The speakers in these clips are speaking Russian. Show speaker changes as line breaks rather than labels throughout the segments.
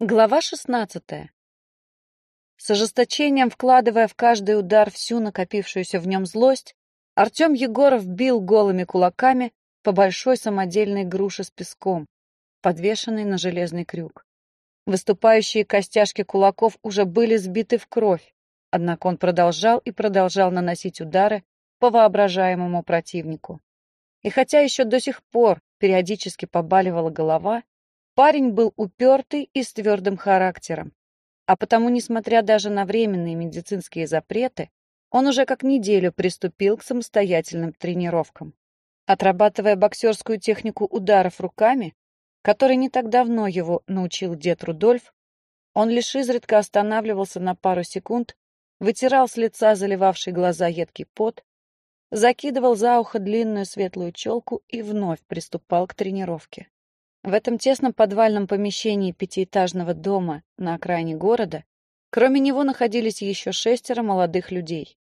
Глава шестнадцатая. С ожесточением вкладывая в каждый удар всю накопившуюся в нем злость, Артем Егоров бил голыми кулаками по большой самодельной груше с песком, подвешенной на железный крюк. Выступающие костяшки кулаков уже были сбиты в кровь, однако он продолжал и продолжал наносить удары по воображаемому противнику. И хотя еще до сих пор периодически побаливала голова, Парень был упертый и с твердым характером, а потому, несмотря даже на временные медицинские запреты, он уже как неделю приступил к самостоятельным тренировкам. Отрабатывая боксерскую технику ударов руками, которой не так давно его научил дед Рудольф, он лишь изредка останавливался на пару секунд, вытирал с лица заливавший глаза едкий пот, закидывал за ухо длинную светлую челку и вновь приступал к тренировке. В этом тесном подвальном помещении пятиэтажного дома на окраине города кроме него находились еще шестеро молодых людей.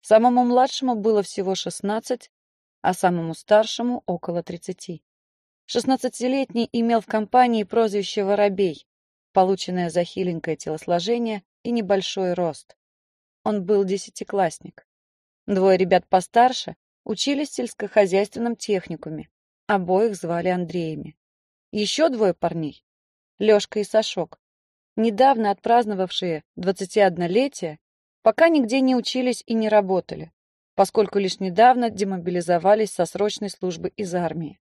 Самому младшему было всего шестнадцать, а самому старшему около тридцати. Шестнадцатилетний имел в компании прозвище «Воробей», полученное за хиленькое телосложение и небольшой рост. Он был десятиклассник. Двое ребят постарше учились в сельскохозяйственном техникуме. Обоих звали Андреями. Еще двое парней, Лешка и Сашок, недавно отпраздновавшие 21-летие, пока нигде не учились и не работали, поскольку лишь недавно демобилизовались со срочной службы из армии.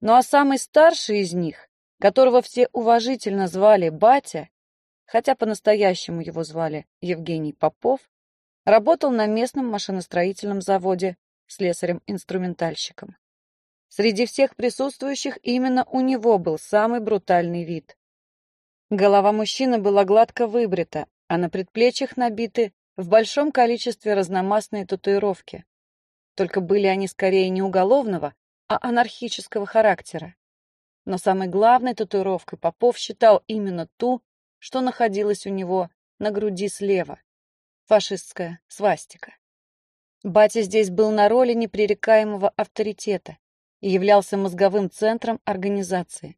Ну а самый старший из них, которого все уважительно звали Батя, хотя по-настоящему его звали Евгений Попов, работал на местном машиностроительном заводе слесарем-инструментальщиком. Среди всех присутствующих именно у него был самый брутальный вид. Голова мужчины была гладко выбрита, а на предплечьях набиты в большом количестве разномастные татуировки. Только были они скорее не уголовного, а анархического характера. Но самой главной татуировкой Попов считал именно ту, что находилась у него на груди слева. Фашистская свастика. Батя здесь был на роли непререкаемого авторитета и являлся мозговым центром организации.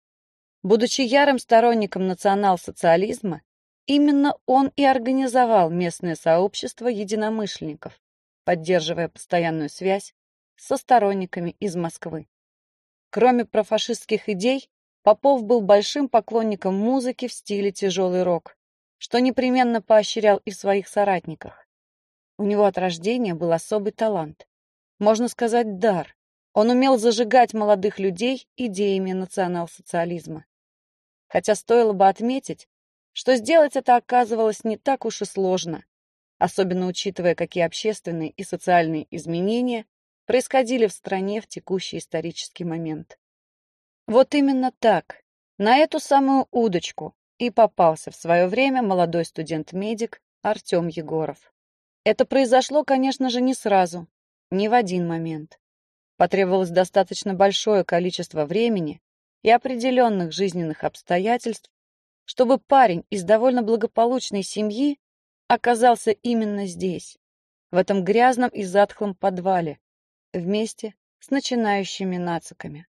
Будучи ярым сторонником национал-социализма, именно он и организовал местное сообщество единомышленников, поддерживая постоянную связь со сторонниками из Москвы. Кроме профашистских идей, Попов был большим поклонником музыки в стиле тяжелый рок, что непременно поощрял и в своих соратниках. У него от рождения был особый талант, можно сказать, дар, он умел зажигать молодых людей идеями национал-социализма. Хотя стоило бы отметить, что сделать это оказывалось не так уж и сложно, особенно учитывая, какие общественные и социальные изменения происходили в стране в текущий исторический момент. Вот именно так, на эту самую удочку и попался в свое время молодой студент-медик Артем Егоров. Это произошло, конечно же, не сразу, не в один момент. Потребовалось достаточно большое количество времени и определенных жизненных обстоятельств, чтобы парень из довольно благополучной семьи оказался именно здесь, в этом грязном и затхлом подвале, вместе с начинающими нациками.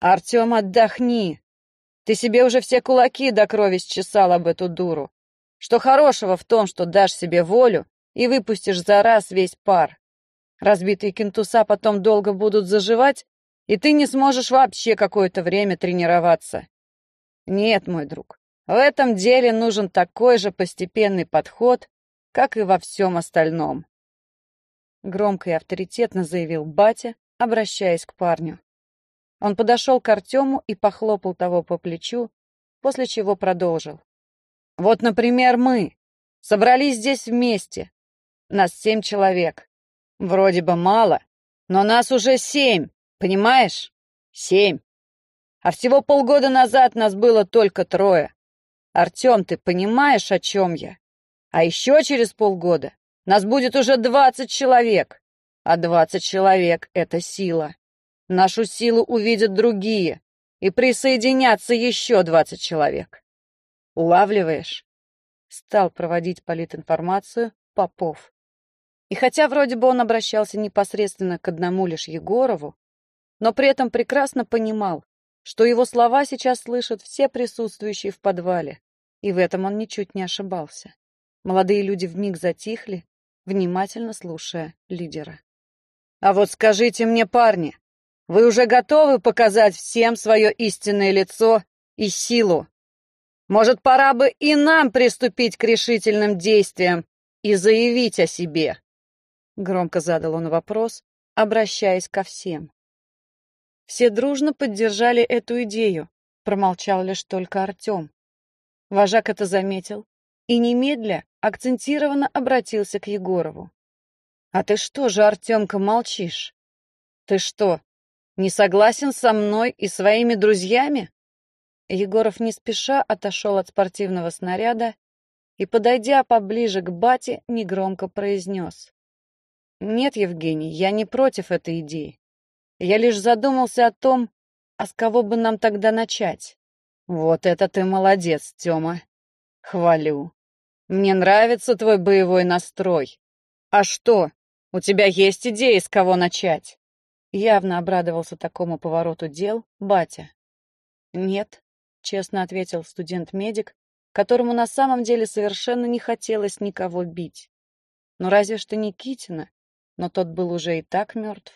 «Артем, отдохни! Ты себе уже все кулаки до крови счесал об эту дуру. Что хорошего в том, что дашь себе волю и выпустишь за раз весь пар? Разбитые кентуса потом долго будут заживать, и ты не сможешь вообще какое-то время тренироваться. Нет, мой друг, в этом деле нужен такой же постепенный подход, как и во всем остальном. Громко и авторитетно заявил батя, обращаясь к парню. Он подошел к Артему и похлопал того по плечу, после чего продолжил. Вот, например, мы собрались здесь вместе. Нас семь человек. Вроде бы мало, но нас уже семь, понимаешь? Семь. А всего полгода назад нас было только трое. Артем, ты понимаешь, о чем я? А еще через полгода нас будет уже двадцать человек. А двадцать человек — это сила. Нашу силу увидят другие, и присоединятся еще двадцать человек. Улавливаешь? Стал проводить политинформацию Попов. И хотя вроде бы он обращался непосредственно к одному лишь Егорову, но при этом прекрасно понимал, что его слова сейчас слышат все присутствующие в подвале, и в этом он ничуть не ошибался. Молодые люди вмиг затихли, внимательно слушая лидера. «А вот скажите мне, парни, вы уже готовы показать всем свое истинное лицо и силу? Может, пора бы и нам приступить к решительным действиям и заявить о себе?» Громко задал он вопрос, обращаясь ко всем. Все дружно поддержали эту идею, промолчал лишь только Артем. Вожак это заметил и немедля акцентированно обратился к Егорову. «А ты что же, Артемка, молчишь? Ты что, не согласен со мной и своими друзьями?» Егоров не спеша отошел от спортивного снаряда и, подойдя поближе к бате, негромко произнес. «Нет, Евгений, я не против этой идеи. Я лишь задумался о том, а с кого бы нам тогда начать?» «Вот это ты молодец, Тёма. Хвалю. Мне нравится твой боевой настрой. А что, у тебя есть идеи, с кого начать?» Явно обрадовался такому повороту дел батя. «Нет», — честно ответил студент-медик, которому на самом деле совершенно не хотелось никого бить. Ну разве что Никитина, но тот был уже и так мертв.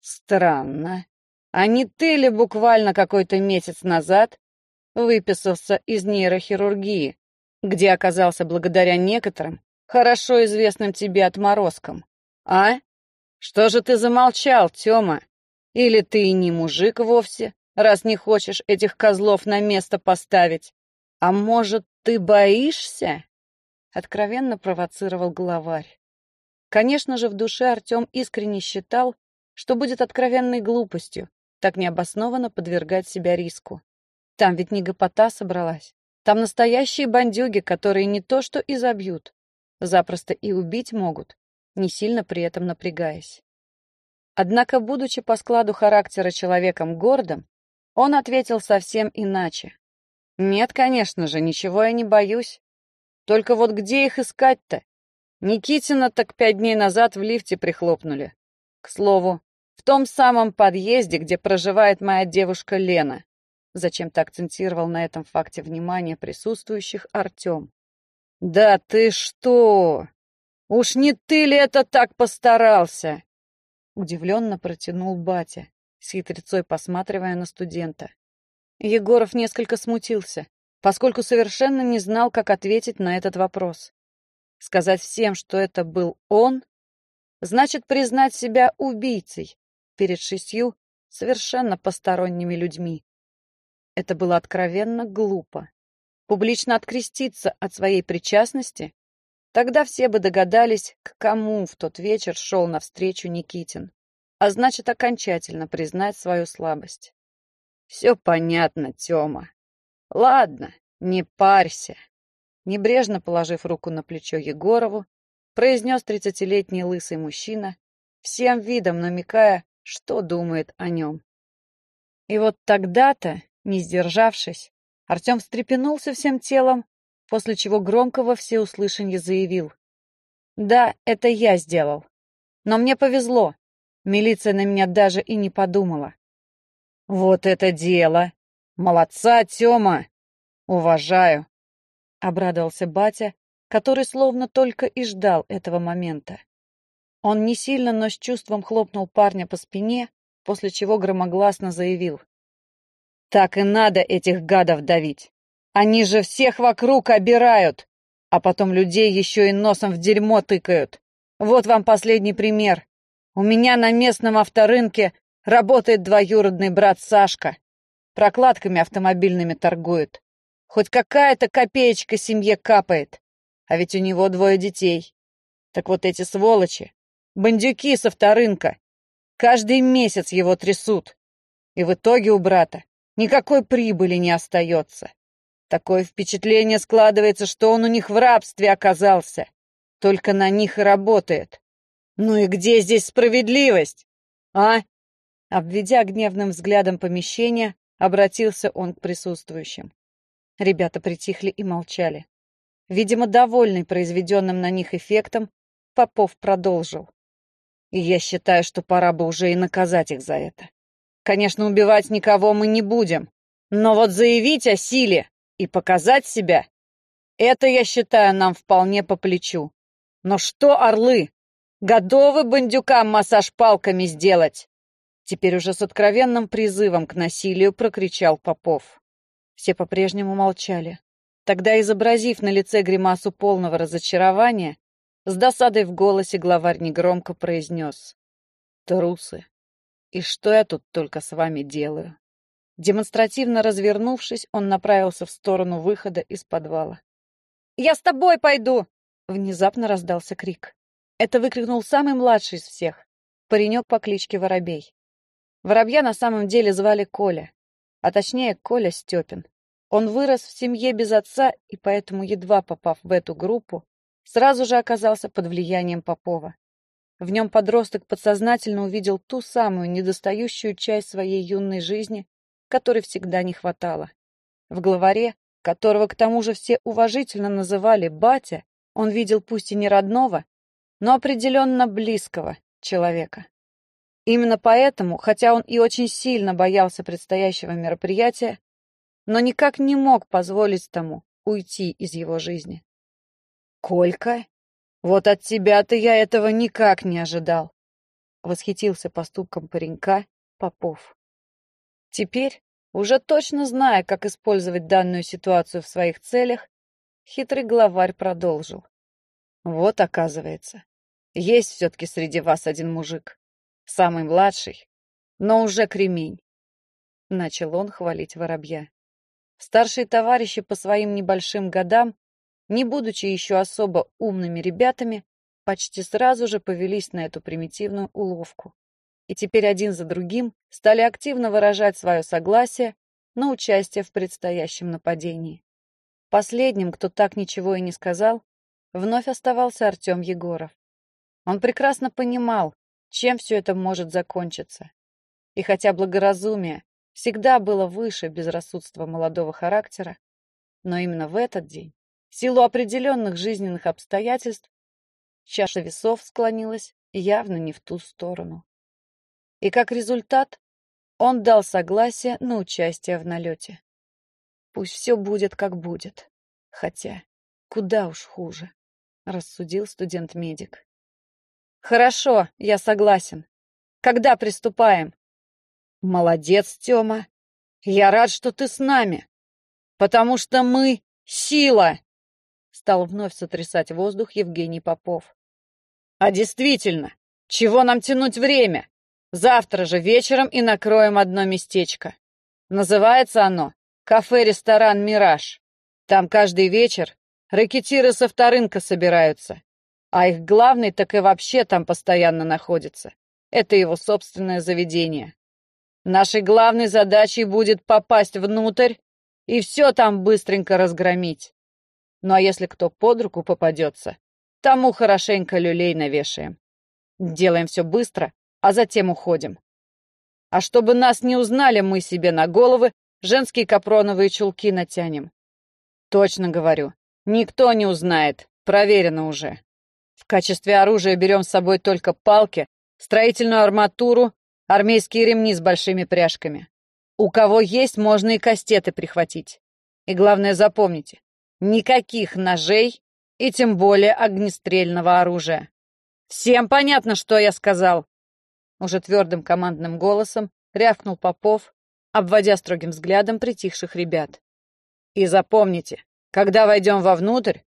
Странно. А не ты ли буквально какой-то месяц назад выписался из нейрохирургии, где оказался благодаря некоторым, хорошо известным тебе отморозкам? А? Что же ты замолчал, Тёма? Или ты и не мужик вовсе, раз не хочешь этих козлов на место поставить? А может, ты боишься? Откровенно провоцировал главарь. Конечно же, в душе Артем искренне считал, что будет откровенной глупостью так необоснованно подвергать себя риску. Там ведь не гопота собралась. Там настоящие бандюги, которые не то что изобьют, запросто и убить могут, не сильно при этом напрягаясь. Однако, будучи по складу характера человеком гордым, он ответил совсем иначе. «Нет, конечно же, ничего я не боюсь. Только вот где их искать-то? Никитина так пять дней назад в лифте прихлопнули. К слову, в том самом подъезде, где проживает моя девушка Лена. Зачем-то акцентировал на этом факте внимание присутствующих Артем. «Да ты что? Уж не ты ли это так постарался?» Удивленно протянул батя, с хитрецой посматривая на студента. Егоров несколько смутился, поскольку совершенно не знал, как ответить на этот вопрос. Сказать всем, что это был он, значит признать себя убийцей перед шестью совершенно посторонними людьми. Это было откровенно глупо. Публично откреститься от своей причастности? Тогда все бы догадались, к кому в тот вечер шел навстречу Никитин. А значит, окончательно признать свою слабость. Все понятно, Тёма. Ладно, не парься. Небрежно положив руку на плечо Егорову, произнес тридцатилетний лысый мужчина, всем видом намекая, что думает о нем. И вот тогда-то не сдержавшись, Артем встрепенулся всем телом, после чего громко во всеуслышанье заявил. «Да, это я сделал. Но мне повезло. Милиция на меня даже и не подумала». «Вот это дело! Молодца, Тёма! Уважаю!» — обрадовался батя, который словно только и ждал этого момента. Он не сильно, но с чувством хлопнул парня по спине, после чего громогласно заявил. Так и надо этих гадов давить. Они же всех вокруг обирают, а потом людей еще и носом в дерьмо тыкают. Вот вам последний пример. У меня на местном авторынке работает двоюродный брат Сашка. Прокладками автомобильными торгует. Хоть какая-то копеечка семье капает. А ведь у него двое детей. Так вот эти сволочи, бандюки с авторынка, каждый месяц его трясут. И в итоге у брата Никакой прибыли не остается. Такое впечатление складывается, что он у них в рабстве оказался. Только на них и работает. Ну и где здесь справедливость? А? Обведя гневным взглядом помещение, обратился он к присутствующим. Ребята притихли и молчали. Видимо, довольный произведенным на них эффектом, Попов продолжил. Я считаю, что пора бы уже и наказать их за это. Конечно, убивать никого мы не будем, но вот заявить о силе и показать себя — это, я считаю, нам вполне по плечу. Но что, орлы, готовы бандюкам массаж палками сделать? Теперь уже с откровенным призывом к насилию прокричал Попов. Все по-прежнему молчали. Тогда, изобразив на лице гримасу полного разочарования, с досадой в голосе главарь негромко произнес. «Трусы! И что я тут только с вами делаю?» Демонстративно развернувшись, он направился в сторону выхода из подвала. «Я с тобой пойду!» Внезапно раздался крик. Это выкрикнул самый младший из всех, паренек по кличке Воробей. Воробья на самом деле звали Коля, а точнее Коля Степин. Он вырос в семье без отца и поэтому, едва попав в эту группу, сразу же оказался под влиянием Попова. В нем подросток подсознательно увидел ту самую недостающую часть своей юной жизни, которой всегда не хватало. В главаре, которого к тому же все уважительно называли «батя», он видел пусть и не родного, но определенно близкого человека. Именно поэтому, хотя он и очень сильно боялся предстоящего мероприятия, но никак не мог позволить тому уйти из его жизни. «Колька, вот от тебя-то я этого никак не ожидал!» Восхитился поступком паренька Попов. Теперь, уже точно зная, как использовать данную ситуацию в своих целях, хитрый главарь продолжил. «Вот, оказывается, есть все-таки среди вас один мужик, самый младший, но уже кремень. Начал он хвалить воробья. Старшие товарищи по своим небольшим годам, не будучи еще особо умными ребятами, почти сразу же повелись на эту примитивную уловку. И теперь один за другим стали активно выражать свое согласие на участие в предстоящем нападении. Последним, кто так ничего и не сказал, вновь оставался Артем Егоров. Он прекрасно понимал, чем все это может закончиться. И хотя благоразумие всегда было выше безрассудства молодого характера, но именно в этот день, в силу определенных жизненных обстоятельств, чаша весов склонилась явно не в ту сторону. И как результат, он дал согласие на участие в налете. Пусть все будет, как будет. Хотя, куда уж хуже, рассудил студент-медик. Хорошо, я согласен. Когда приступаем? Молодец, Тёма. Я рад, что ты с нами. Потому что мы — сила! Стал вновь сотрясать воздух Евгений Попов. А действительно, чего нам тянуть время? Завтра же вечером и накроем одно местечко. Называется оно «Кафе-ресторан Мираж». Там каждый вечер рэкетиры со вторынка собираются. А их главный так и вообще там постоянно находится. Это его собственное заведение. Нашей главной задачей будет попасть внутрь и все там быстренько разгромить. Ну а если кто под руку попадется, тому хорошенько люлей навешаем. Делаем все быстро, а затем уходим. А чтобы нас не узнали, мы себе на головы женские капроновые чулки натянем. Точно говорю, никто не узнает, проверено уже. В качестве оружия берем с собой только палки, строительную арматуру, армейские ремни с большими пряжками. У кого есть, можно и кастеты прихватить. И главное запомните, никаких ножей и тем более огнестрельного оружия. Всем понятно, что я сказал? Уже твердым командным голосом рявкнул Попов, обводя строгим взглядом притихших ребят. И запомните, когда войдем вовнутрь,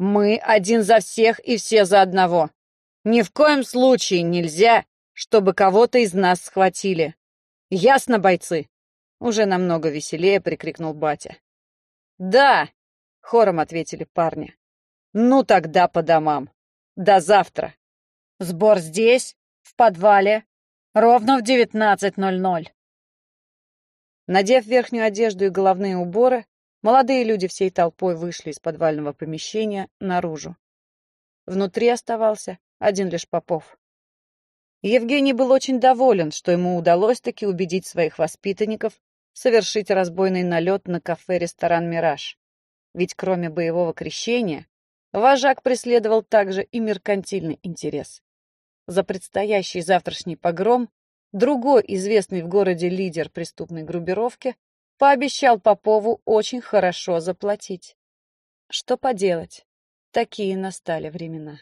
мы один за всех и все за одного. Ни в коем случае нельзя, чтобы кого-то из нас схватили. Ясно, бойцы? Уже намного веселее прикрикнул батя. Да, хором ответили парни. Ну тогда по домам. До завтра. Сбор здесь, в подвале, ровно в 19.00. Надев верхнюю одежду и головные уборы, Молодые люди всей толпой вышли из подвального помещения наружу. Внутри оставался один лишь Попов. Евгений был очень доволен, что ему удалось таки убедить своих воспитанников совершить разбойный налет на кафе-ресторан «Мираж». Ведь кроме боевого крещения, вожак преследовал также и меркантильный интерес. За предстоящий завтрашний погром другой известный в городе лидер преступной группировки, пообещал Попову очень хорошо заплатить. Что поделать, такие настали времена.